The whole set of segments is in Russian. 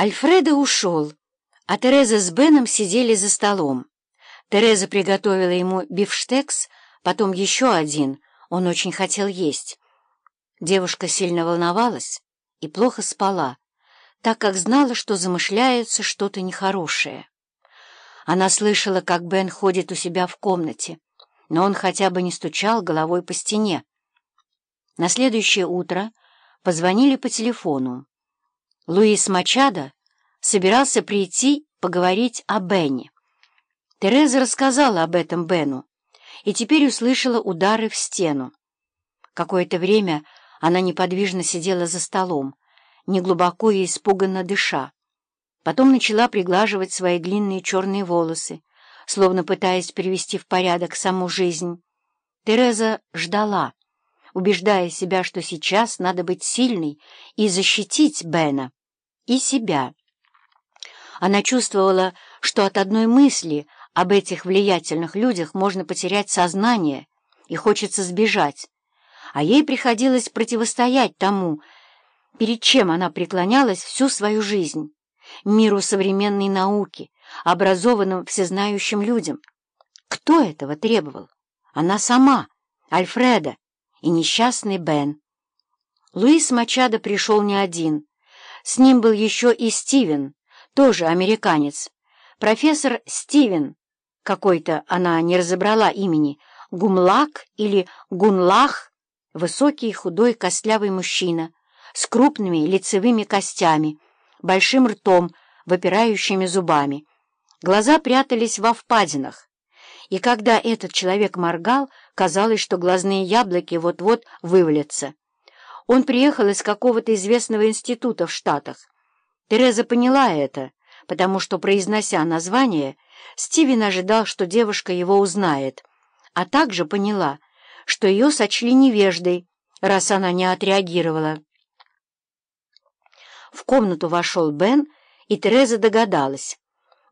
Альфредо ушел, а Тереза с Беном сидели за столом. Тереза приготовила ему бифштекс, потом еще один, он очень хотел есть. Девушка сильно волновалась и плохо спала, так как знала, что замышляется что-то нехорошее. Она слышала, как Бен ходит у себя в комнате, но он хотя бы не стучал головой по стене. На следующее утро позвонили по телефону. Луис Мачадо собирался прийти поговорить о Бене. Тереза рассказала об этом Бену и теперь услышала удары в стену. Какое-то время она неподвижно сидела за столом, неглубоко и испуганно дыша. Потом начала приглаживать свои длинные черные волосы, словно пытаясь привести в порядок саму жизнь. Тереза ждала, убеждая себя, что сейчас надо быть сильной и защитить Бена и себя. Она чувствовала, что от одной мысли об этих влиятельных людях можно потерять сознание и хочется сбежать, а ей приходилось противостоять тому, перед чем она преклонялась всю свою жизнь, миру современной науки, образованным всезнающим людям. Кто этого требовал? Она сама, Альфреда и несчастный Бен. Луис Мачадо пришел не один — с ним был еще и Стивен, тоже американец. Профессор Стивен, какой-то она не разобрала имени, Гумлак или Гунлах, высокий, худой, костлявый мужчина, с крупными лицевыми костями, большим ртом, выпирающими зубами. Глаза прятались во впадинах, и когда этот человек моргал, казалось, что глазные яблоки вот-вот вывалятся. Он приехал из какого-то известного института в Штатах. Тереза поняла это, потому что, произнося название, Стивен ожидал, что девушка его узнает, а также поняла, что ее сочли невеждой, раз она не отреагировала. В комнату вошел Бен, и Тереза догадалась.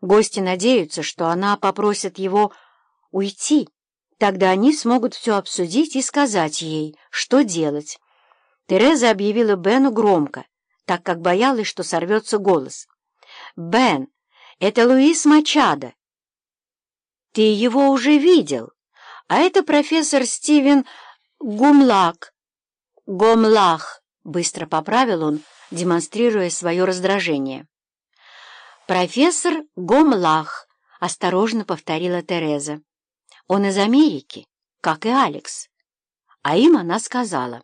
Гости надеются, что она попросит его уйти. Тогда они смогут все обсудить и сказать ей, что делать. Тереза объявила Бену громко, так как боялась, что сорвется голос. «Бен, это Луис Мачадо. Ты его уже видел, а это профессор Стивен Гумлак». «Гомлах», — быстро поправил он, демонстрируя свое раздражение. «Профессор Гомлах», — осторожно повторила Тереза. «Он из Америки, как и Алекс». А им она сказала.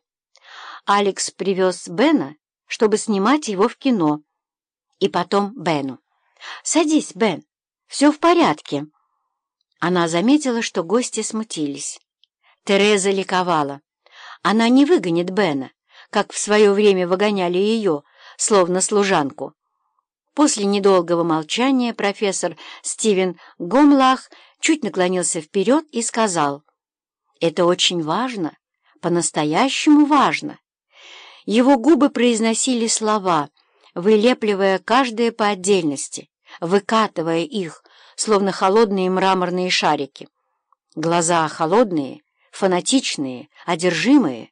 Алекс привез Бена, чтобы снимать его в кино. И потом Бену. «Садись, Бен, все в порядке». Она заметила, что гости смутились. Тереза ликовала. Она не выгонит Бена, как в свое время выгоняли ее, словно служанку. После недолгого молчания профессор Стивен Гомлах чуть наклонился вперед и сказал, «Это очень важно, по-настоящему важно. Его губы произносили слова, вылепливая каждое по отдельности, выкатывая их, словно холодные мраморные шарики. Глаза холодные, фанатичные, одержимые.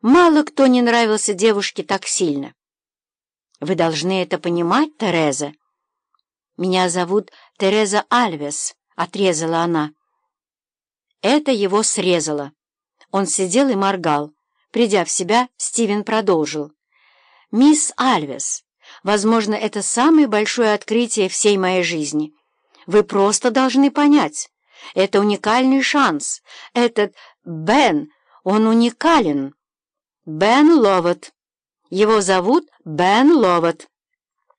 Мало кто не нравился девушке так сильно. «Вы должны это понимать, Тереза?» «Меня зовут Тереза Альвес», — отрезала она. Это его срезало. Он сидел и моргал. Придя в себя, Стивен продолжил. «Мисс Альвес, возможно, это самое большое открытие всей моей жизни. Вы просто должны понять. Это уникальный шанс. Этот Бен, он уникален. Бен Ловат. Его зовут Бен Ловат.